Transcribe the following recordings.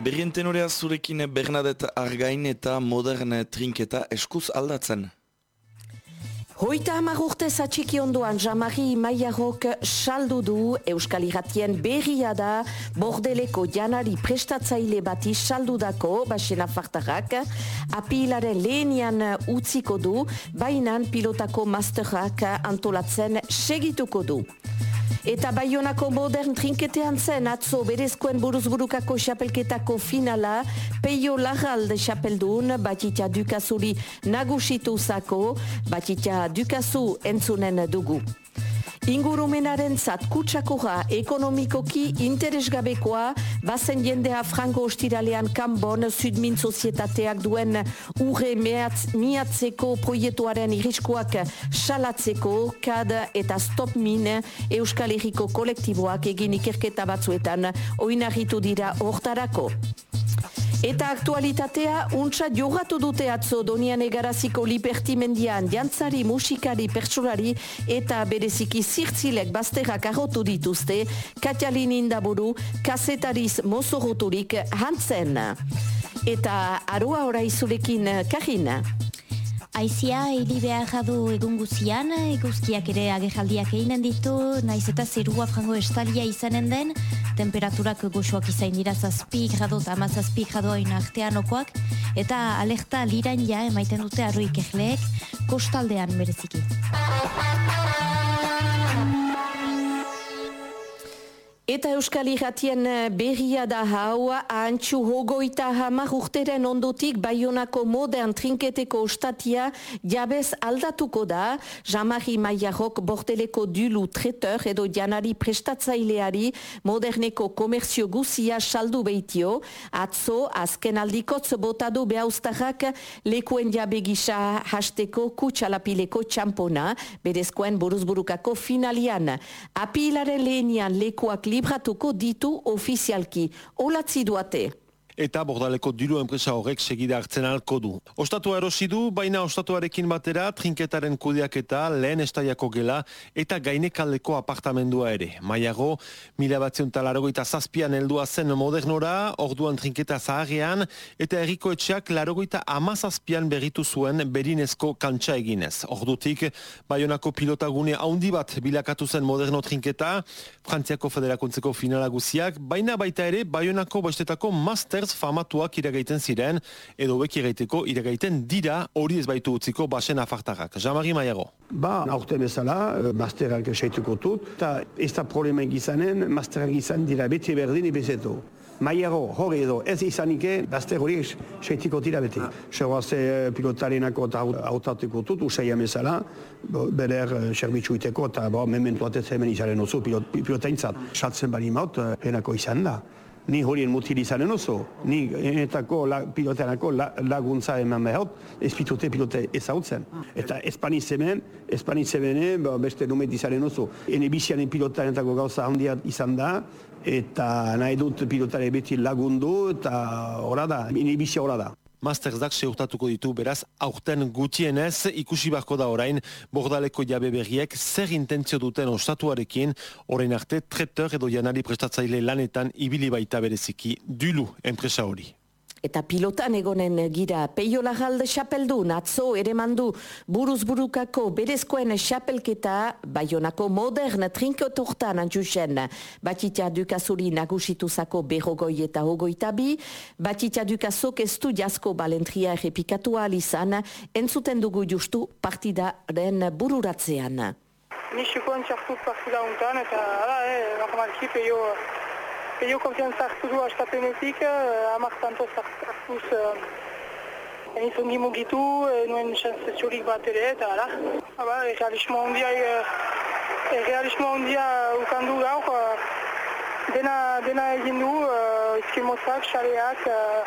Berrien tenorea zurekin Bernadette Argain eta modern trinketa eskuz aldatzen. Hoita hamar urte zatxiki ondoan Jamari Maiarok saldu du Euskal Iratien berria da bordeleko janari prestatzaile bati saldu basena fartarrak apilaren lehenian utziko du bainan pilotako masterrak antolatzen segituko du. Eta Bayonako modern trinketean zen atzo berezkoen buruzburukako xapelketako finala peio lagalde xapeldun batitza dukazuri nagusitu zako batitza dukazu entzunen dugu. Ingurumenaren zat kutsakora ekonomikoki interesgabekoa bazen jendea frango ostiralean kanbon sudmin sozietateak duen urre miatzeko proietuaren iriskoak salatzeko kad eta stop min Euskal Herriko kolektiboak egin ikerketa batzuetan oinarritu dira hortarako. Eta aktualitatea, untsa jogatu dute atzo donian egaraziko libertimendian, jantzari, musikari, pertsulari eta bereziki zirtzilek bazterrak arrotu dituzte, Katialin indaburu, kasetariz mozoroturik hantzen. Eta aroa ora izulekin, Karina. Aizia hili behar du egun guzian, eguzkiak ere agerraldiak einen ditu, naiz eta zerua frango estalia izanen den, temperaturak goxoak izain dira zazpi grado eta ama zazpi artean okoak, eta alerta liran ja emaiten dute arroik egleek, kostaldean mereziki. Eta Euskal Iratien eh, berria da hau, antxu hogoita hamar urteren ondotik Bayonako modern trinketeko ostatia jabez aldatuko da, Jamari Maiarok borteleko dulu treteur edo janari prestatzaileari moderneko komerzio guzia saldu behitio, atzo azken aldikotz botadu behaustarrak lekuen jabe gisa hasteko kutsalapileko txampona, berezkoen buruzburukako finalian. Apilaren lehenian lekuak li libratuko ditu ofizialki. Olatzi duate eta bordaleko diru enpresa horrek segida hartzen alko du. Ostatua erosi du, baina ostatuarekin batera trinketaren kudiak eta lehen estaiako gela eta gainekaldeko apartamendua ere. Maiago, mila batzion eta zazpian heldua zen modernora, orduan trinketa zaharrean, eta erriko etxeak larogoita amazazpian berritu zuen berinezko kantsa eginez. Ordutik, Baionako pilotagune haundi bat bilakatu zen moderno trinketa, Frantziako federakuntzeko finala guziak, baina baita ere Baionako bestetako Masters famatuak iragaiten ziren, edo beki iragaiteko iragaiten dira hori ez baitu utziko basen afartarrak. Jamari Maiago. Ba, aurte bezala, eh, masterak seituko tut, eta ez da problema gizanen, masterak izan dira beti berdin ibezeto. Maiago, hori edo, ez izanike, bazte hori seitiko tira beti. Segoaz eh, pilotarenako eta autateko tut, usai amezala, beder eh, serbitzu iteko eta mementu atez hemen izaren oso pilot, pilotaintzat. Satzen bali maut, henako izan da ni horien mutil izanen oso, ni enetako la, piloteanako laguntza eman behot, ez pilote pilote ezautzen. Eta espaniz hemen, espaniz hemen, ba, beste numet izanen oso. Ene bizianen pilotarenetako gauza handia izan da, eta nahi dut pilotare beti lagundu, eta hori da, ene bizia hori da. Masterzak seurtatuko ditu beraz aurten gutienez ikusi barko da orain bordaleko jabe berriek zer intentzio duten ostatuarekin orain arte treter edo janari prestatzaile lanetan ibili baita bereziki dulu enpresa hori. Eta pilotan egonen gira peio lagalde xapeldu, natzo ere mandu. Buruz burukako berezkoen xapelketa, baionako modern trinkotortan antxusen, batita dukazuri nagusituzako berrogoi eta hogoita bi, batita dukazok estu jasko balentria errepikatu alizan, entzuten dugu justu partidaren bururatzean. Nixuko entxartut partida untan, eta ala, eh, normalki peio Peio konfiantza hartu du astapenetik, uh, amak tantoz hartuz uh, eniz ongi mugitu, uh, nuen chancesiorik bat ere, eta ala. Aba, errealismo ondia, uh, errealismo ondia ukandu gaur, uh, dena, dena egin du, uh, izkimozak, xareak, uh,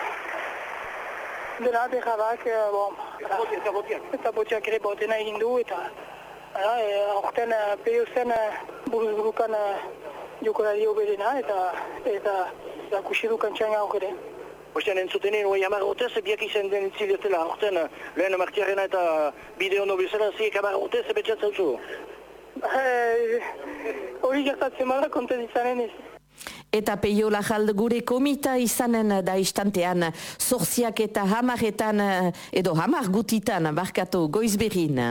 dena, berrabak, uh, bon. Eta botiak. Eta botiak ere, bo, dena egin du, eta ala, aurten uh, peio uh, buruz burukan uh, jokolari oberena eta eta akusi du kantxan gauk ere. Ostean entzuten egin, oai amar gotez, biak izan den ziletela, orten lehen martiarena eta bideo no bezala, ziek amar gotez, ebetxat zautzu? Hori gertatzen bada kontez izanen ez. Eta peio lajal gure komita izanen da istantean zorziak eta hamaretan edo hamar gutitan barkatu goizberin.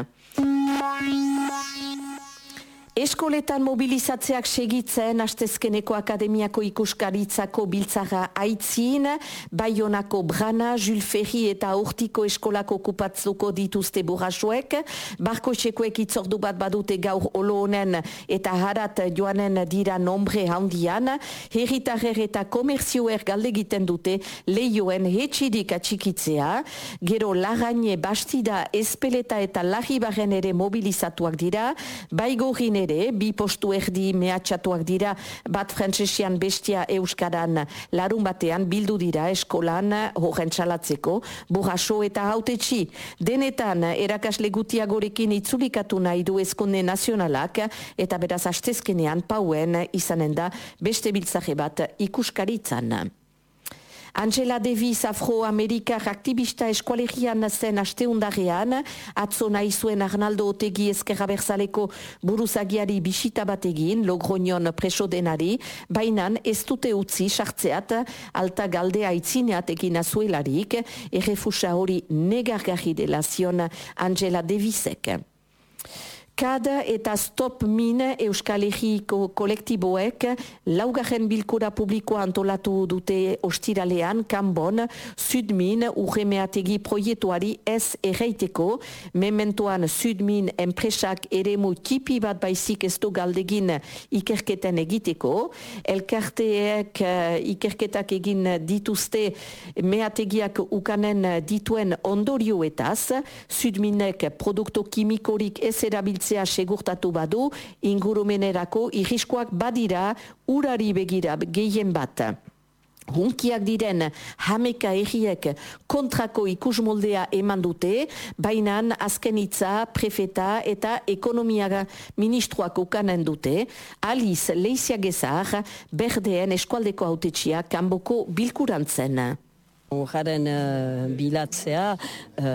Eskoletan mobilizatzeak segitzen Astezkeneko Akademiako ikuskaritzako biltzara aitzin, Baionako Brana, Jules eta Urtiko Eskolako kupatzuko dituzte burrasuek, Barko Txekoek itzordu bat badute gaur olo honen eta harat joanen dira nombre handian, herritarrer eta komerzioer galdegiten dute lehioen hetxidik atxikitzea, gero lagaine bastida espeleta eta lahibaren ere mobilizatuak dira, baigorin ere, bi postu erdi mehatxatuak dira, bat frantzesian bestia euskaran larun batean bildu dira eskolan horren txalatzeko, burraso eta hautetxi. Denetan, erakasle gutiagorekin itzulikatu nahi du eskonde nazionalak, eta beraz astezkenean pauen izanen da beste biltzaje bat ikuskaritzan. Angela Davis afro-amerikar aktivista eskualegian zen asteundarean, atzo nahi zuen Arnaldo Otegi ezkerra berzaleko buruzagiari bisita bat egin, logronion preso denari, bainan ez dute utzi sartzeat alta galdea itzineat egin azuelarik, errefusa hori negargarri dela zion Angela Davisek. KAD eta Stop Min Euskal Herriko kolektiboek laugarren bilkura publikoa antolatu dute ostiralean kanbon Sudmin urremeategi proietuari ez erreiteko mementoan Sudmin enpresak eremu tipi bat baizik ez du galdegin ikerketen egiteko. Elkarteek uh, ikerketak egin dituzte meategiak ukanen dituen ondorioetaz. Sudminek produkto kimikorik ez erabiltzen erabiltzea segurtatu badu, ingurumenerako irriskoak badira urari begira gehien bat. Hunkiak diren hameka egiek kontrako ikusmoldea eman dute, baina azken itza, prefeta eta ekonomiaga ministroak ukanen dute, aliz leiziak ezar, berdeen eskualdeko autetxia kanboko bilkurantzen. Jaren uh, bilatzea uh,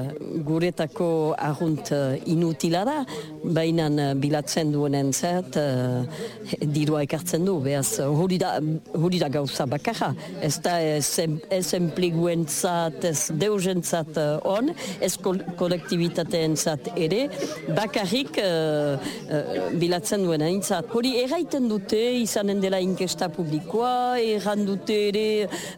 guretako argunt uh, inutila da, baina bilatzen duenen zert dirua ekartzen du, behaz hori da, da gauza bakarra. Ez da ez enpleguen zat, ez deuzen zat on, ez kolektibitateen zat ere, bakarrik bilatzen duena intzat. Hori erraiten dute izanen dela inkesta publikoa, erran dute ere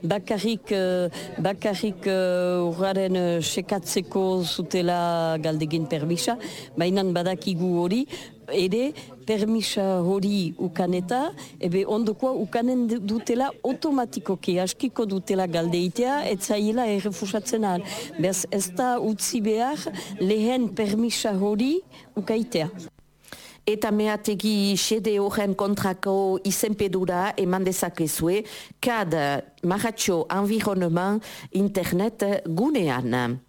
bakarrik uh, bakarrik uh, urraren uh, sekatzeko zutela galdegin permisa, baina badakigu hori, ere permisa hori ukaneta, ebe ondokoa ukanen dutela automatikoki askiko dutela galdeitea, etzaila errefusatzen ahal. Bez ez da utzi behar lehen permisa hori ukaitea eta meategi sede horren kontrako izenpedura eman dezakezue, kad maratxo environnement internet gunean.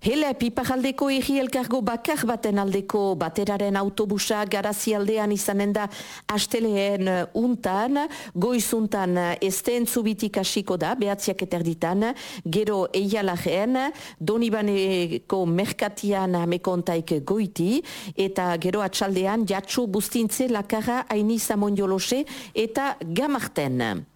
Hele, piparaldeko egi elkargo bakar baten aldeko bateraren autobusa garazi aldean izanen da asteleen uh, untan, goizuntan uh, esten zubitik asiko da, behatziak eterditan, gero eialaren, donibaneko merkatian amekontaik goiti, eta gero atxaldean jatsu bustintze lakarra aini zamon eta gamarten.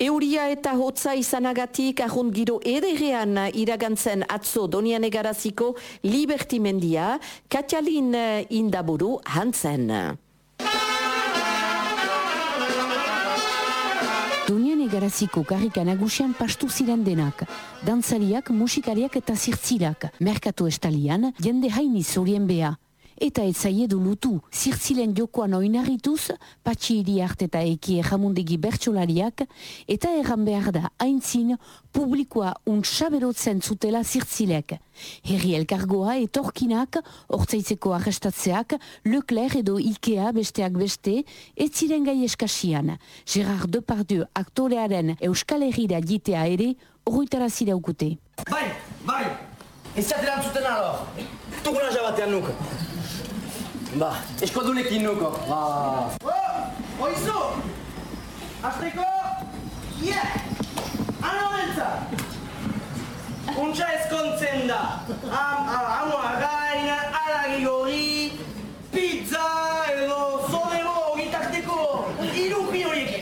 Euria eta hotza izanagatik ahun giro ederrean iragantzen atzo donian egaraziko libertimendia, Katialin indaburu hantzen. Donian egaraziko karrika nagusian pastu ziren denak. Dantzariak, musikariak eta zirtzilak. Merkatu estalian, jende haini zorien beha eta etzaie du lutu. Zirtzilen jokoan oinarrituz, patxi hiri eta eki erramundegi bertsolariak, eta erran behar da haintzin publikoa untsaberotzen zutela zirtzilek. Herri elkargoa etorkinak, ortsaitzeko arrestatzeak, Leclerc edo Ikea besteak beste, ez ziren gai eskasian. Gerard Depardieu aktorearen Euskal Herriera jitea ere, horretara zireukute. Bai, bai, ez zateran zuten alo, tuguna jabatean nuk. Ba, eskodunekin nuko. Ba. Oh, oizu! Azteko! Ie! Ano bentza! Untxa ezkontzen da. Am, am, amo again, aragi gori, pizza edo zonebo gitarteko irupi horiek.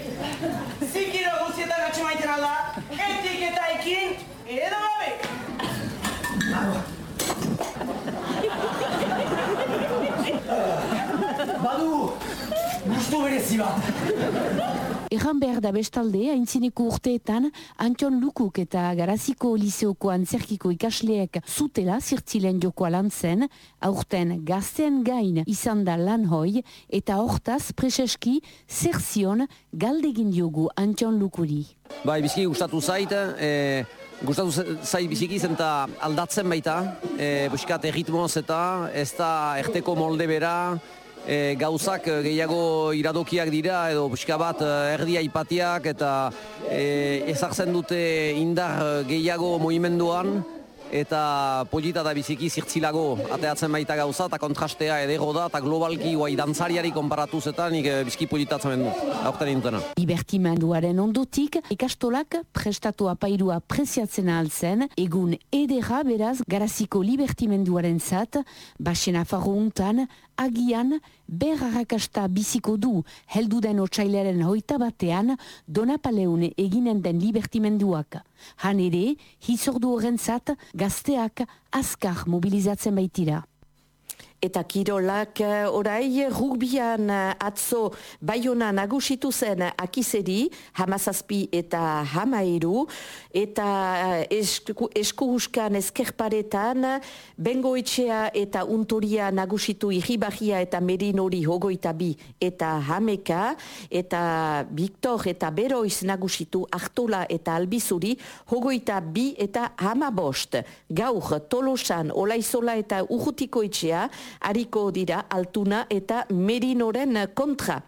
Erran behar da bestalde, haintzineko urteetan, Antion Lukuk eta Garaziko Liseoko antzerkiko ikasleek zutela zirtzilen jokoa lan zen, aurten gazten gain izan da lan hoi, eta hortaz preseski zer zion galdegin diogu Antion Lukuri. Bai, biziki gustatu zait, e, gustatu zait biziki zen eta aldatzen baita, e, buskat erritmoz eta ez da erteko molde bera, e, gauzak e, gehiago iradokiak dira edo pixka bat e, erdia ipatiak eta e, ezartzen dute indar gehiago movimenduan eta polita da biziki zirtzilago ateatzen baita gauza eta kontrastea edero da eta globalki guai dantzariari konparatuz eta nik e, biziki politatzen bendu, aurten intena. Libertimenduaren ondotik, ikastolak prestatu apairua preziatzen altzen, egun edera beraz garaziko libertimenduaren zat, basena farro agian ber harrakasta biziko du heldu den otxailaren hoita batean donapaleun eginen den libertimenduak. Han ere, hizordu horrentzat gazteak azkar mobilizatzen baitira. Eta kirolak eh, orai rugbian eh, atzo baiona nagusitu zen akizeri, hamazazpi eta hamairu, eta eh, esku, esku huskan eskerparetan, bengoetxea eta untoria nagusitu irribarria eta merinori hogoita bi eta hameka, eta Victor eta Beroiz nagusitu Artola eta Albizuri hogoita bi eta hamabost. Gaur, Tolosan, Olaizola eta Urrutikoetxea, hariko dira altuna eta merinoren kontra.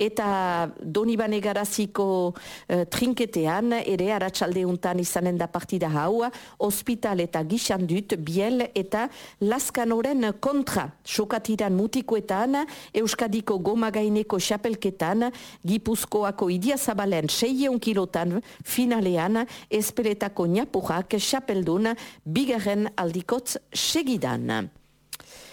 Eta Donibane Garaziko uh, trinketean, ere aratsalde untan izanen da partida hau, hospital eta gixan dut, biel eta laskanoren kontra. Sokatiran mutikoetan, Euskadiko goma gaineko xapelketan, Gipuzkoako idia zabalen seieun kilotan finalean, esperetako niapurrak xapeldun, bigarren aldikotz segidan.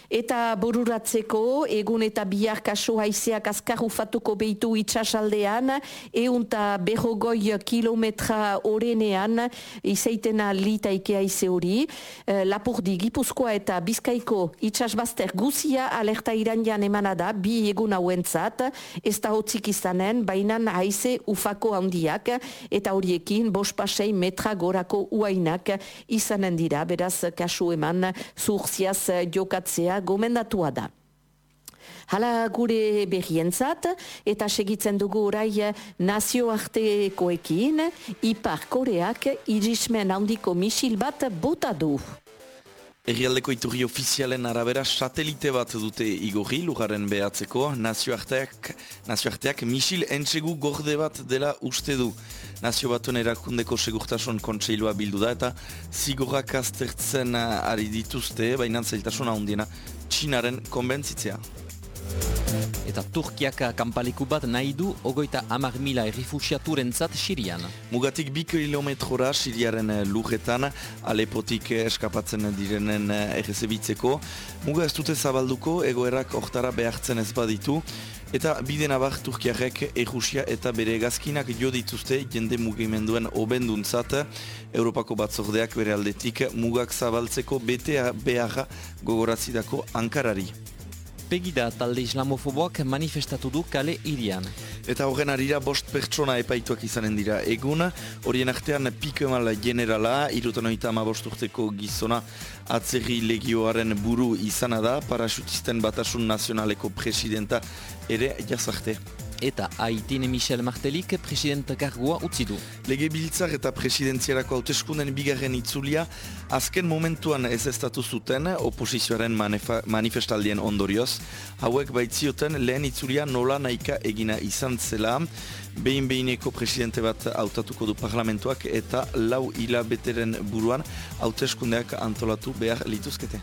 Eta boruratzeko, egun eta bihar kaso haizeak azkar ufatuko behitu itxasaldean, eunta berrogoi kilometra orenean, izaitena litaike haize hori, e, lapurdi gipuzkoa eta bizkaiko itxasbazter guzia alerta irandian emanada, bi egun hauentzat, ez da hotzik izanen, bainan haize ufako handiak, eta horiekin bospasei metra gorako uainak izanen dira, beraz kasu eman zurziaz jokatzea gomendatua da. Hala gure berrientzat eta segitzen dugu orai nazioartekoekin Ipar Koreak irismen handiko misil bat bota du. Errialdeko iturri ofizialen arabera satelite bat dute igorri lugaren behatzeko nazioarteak, nazioarteak misil entsegu gorde bat dela uste du. Nazio batuen erakundeko segurtasun kontseilua bildu da eta zigorrak aztertzen ari dituzte, baina zailtasuna handiena Txinaren konbentzitzea. Eta Turkiak kanpaleku bat nahi du ogoita amar mila errifusiaturen zat Sirian. Mugatik bi kilometrora Siriaren lujetan, alepotik eskapatzen direnen errezebitzeko. Muga ez dute zabalduko, egoerak oktara behartzen ez baditu. Eta bide nabar Turkiarek errusia eta bere gazkinak jo dituzte jende mugimenduen obenduntzat. Europako batzordeak bere aldetik mugak zabaltzeko bete beharra gogorazidako Ankarari. Pegida talde islamofoboak manifestatu du kale irian. Eta horren arira bost pertsona epaituak izanen dira. Egun, horien artean pikemal generala, irutan oita ama urteko gizona atzerri legioaren buru izana da, parasutisten batasun nazionaleko presidenta ere jazarte eta Haitine Michel Martelik presidenta kargua utzi du. Lege biltzar eta presidentziarako hauteskunden bigarren itzulia azken momentuan ez estatu zuten oposizioaren manifestaldien ondorioz. Hauek baitzioten lehen itzulia nola naika egina izan zela. Behin behineko presidente bat hautatuko du parlamentuak eta lau hilabeteren buruan hauteskundeak antolatu behar lituzkete.